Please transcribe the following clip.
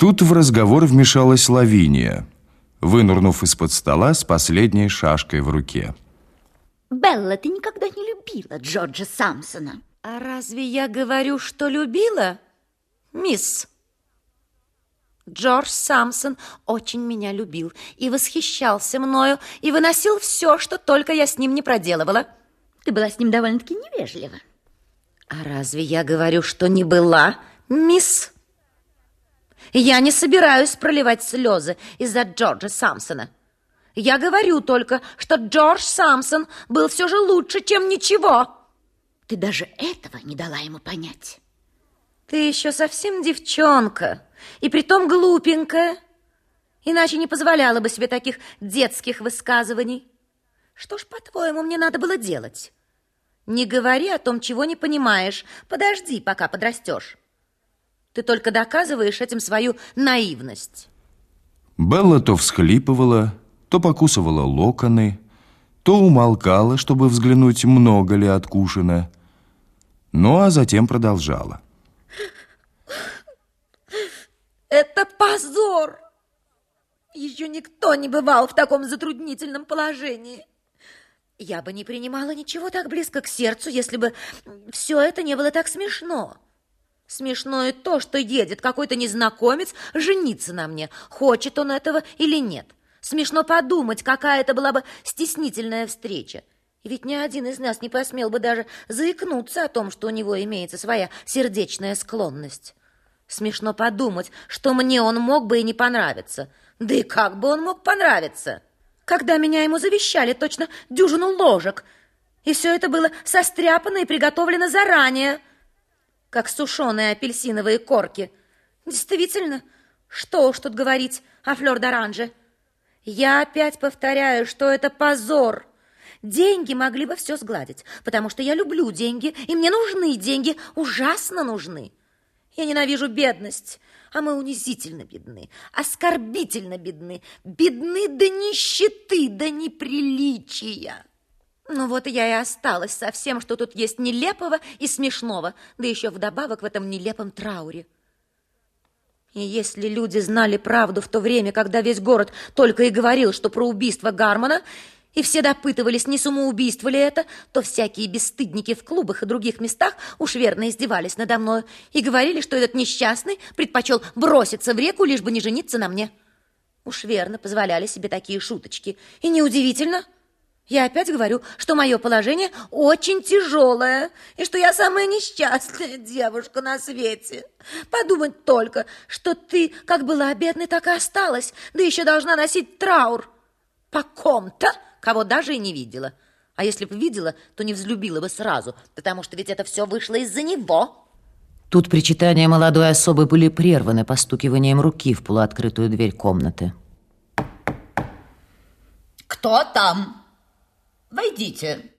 Тут в разговор вмешалась Лавиния, вынурнув из-под стола с последней шашкой в руке. Белла, ты никогда не любила Джорджа Самсона. А разве я говорю, что любила? Мисс, Джордж Самсон очень меня любил и восхищался мною, и выносил все, что только я с ним не проделывала. Ты была с ним довольно-таки невежлива. А разве я говорю, что не была, мисс? Я не собираюсь проливать слезы из-за Джорджа Самсона. Я говорю только, что Джордж Самсон был все же лучше, чем ничего. Ты даже этого не дала ему понять. Ты еще совсем девчонка, и притом глупенькая. Иначе не позволяла бы себе таких детских высказываний. Что ж, по-твоему, мне надо было делать? Не говори о том, чего не понимаешь. Подожди, пока подрастешь. Ты только доказываешь этим свою наивность. Белла то всхлипывала, то покусывала локоны, то умолкала, чтобы взглянуть, много ли откушено, ну а затем продолжала. Это позор! Еще никто не бывал в таком затруднительном положении. Я бы не принимала ничего так близко к сердцу, если бы все это не было так смешно. Смешно и то, что едет какой-то незнакомец жениться на мне, хочет он этого или нет. Смешно подумать, какая это была бы стеснительная встреча. Ведь ни один из нас не посмел бы даже заикнуться о том, что у него имеется своя сердечная склонность. Смешно подумать, что мне он мог бы и не понравиться. Да и как бы он мог понравиться? Когда меня ему завещали точно дюжину ложек, и все это было состряпано и приготовлено заранее, как сушеные апельсиновые корки. Действительно, что уж тут говорить о флёр-д'оранже. Я опять повторяю, что это позор. Деньги могли бы все сгладить, потому что я люблю деньги, и мне нужны деньги, ужасно нужны. Я ненавижу бедность, а мы унизительно бедны, оскорбительно бедны, бедны до нищеты, до неприличия. Ну вот я и осталась со всем, что тут есть нелепого и смешного, да еще вдобавок в этом нелепом трауре. И если люди знали правду в то время, когда весь город только и говорил, что про убийство Гармона, и все допытывались, не самоубийство ли это, то всякие бесстыдники в клубах и других местах уж верно издевались надо мною и говорили, что этот несчастный предпочел броситься в реку, лишь бы не жениться на мне. Уж верно позволяли себе такие шуточки. И неудивительно, я опять говорю, что мое положение очень тяжелое, и что я самая несчастная девушка на свете. Подумать только, что ты как была бедной, так и осталась, да еще должна носить траур по ком-то, кого даже и не видела. А если бы видела, то не взлюбила бы сразу, потому что ведь это все вышло из-за него. Тут причитания молодой особы были прерваны постукиванием руки в полуоткрытую дверь комнаты. Кто там? Войдите.